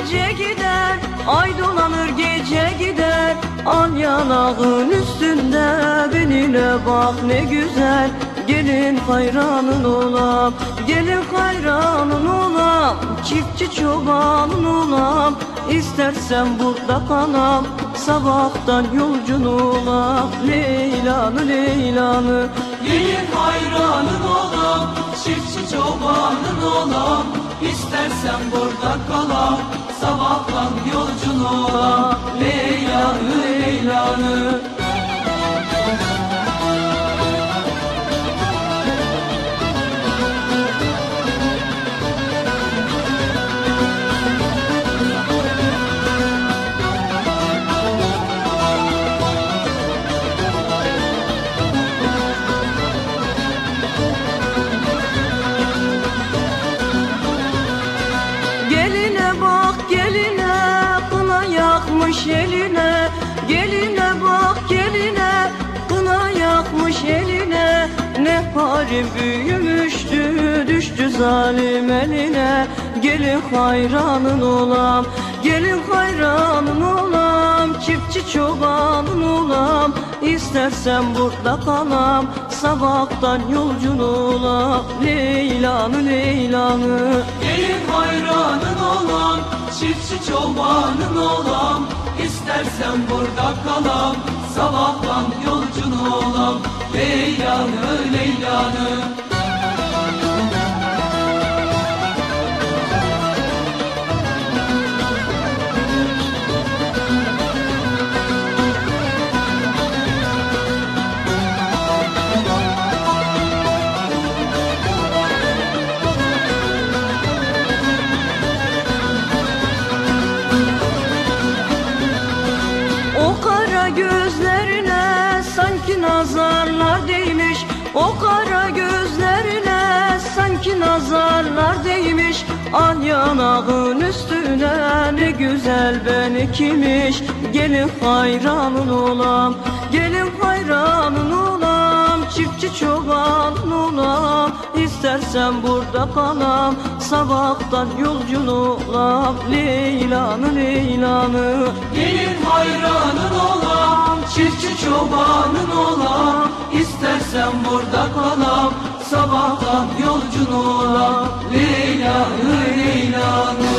gece gider Ay dolanır gece gider. Al yanağın üstünde Benine bak ne güzel. Gelin hayranın olam Gelin hayranın olam. Çiftçi çobanın olam İstersen burada kalam Sabahtan yolcun olam Leyla'nı Leyla'nı. Gelin hayranın olam Çiftçi çobanın olam. İstersen burada kalam sabahtan yolcun olam Leylanı yakmış eline Geline bak geline. Kına yakmış eline Ne halim büyümüştü düştü zalim eline. Gelin hayranın olam Gelin hayranın olam. Çiftçi çobanın olam İstersen burada kalam Sabahtan yolcun olam Leylanı Leylanı. Gelin hayranın olam, çiftçi çobanın olam. İstersen burada kalam, sabahtan yolcun olam. Leylanı Al yanağın üstüne ne güzel beni kimiş Gelin hayranın olam Gelin hayranın olam. Çiftçi çobanın olam İstersen burada kalam. Sabahtan yolcun olam Leylanı Leylanı Gelin hayranın olam, çiftçi çobanın olam. İstersen burada kalam, sabahtan yolcun olam Leylanı Leylanı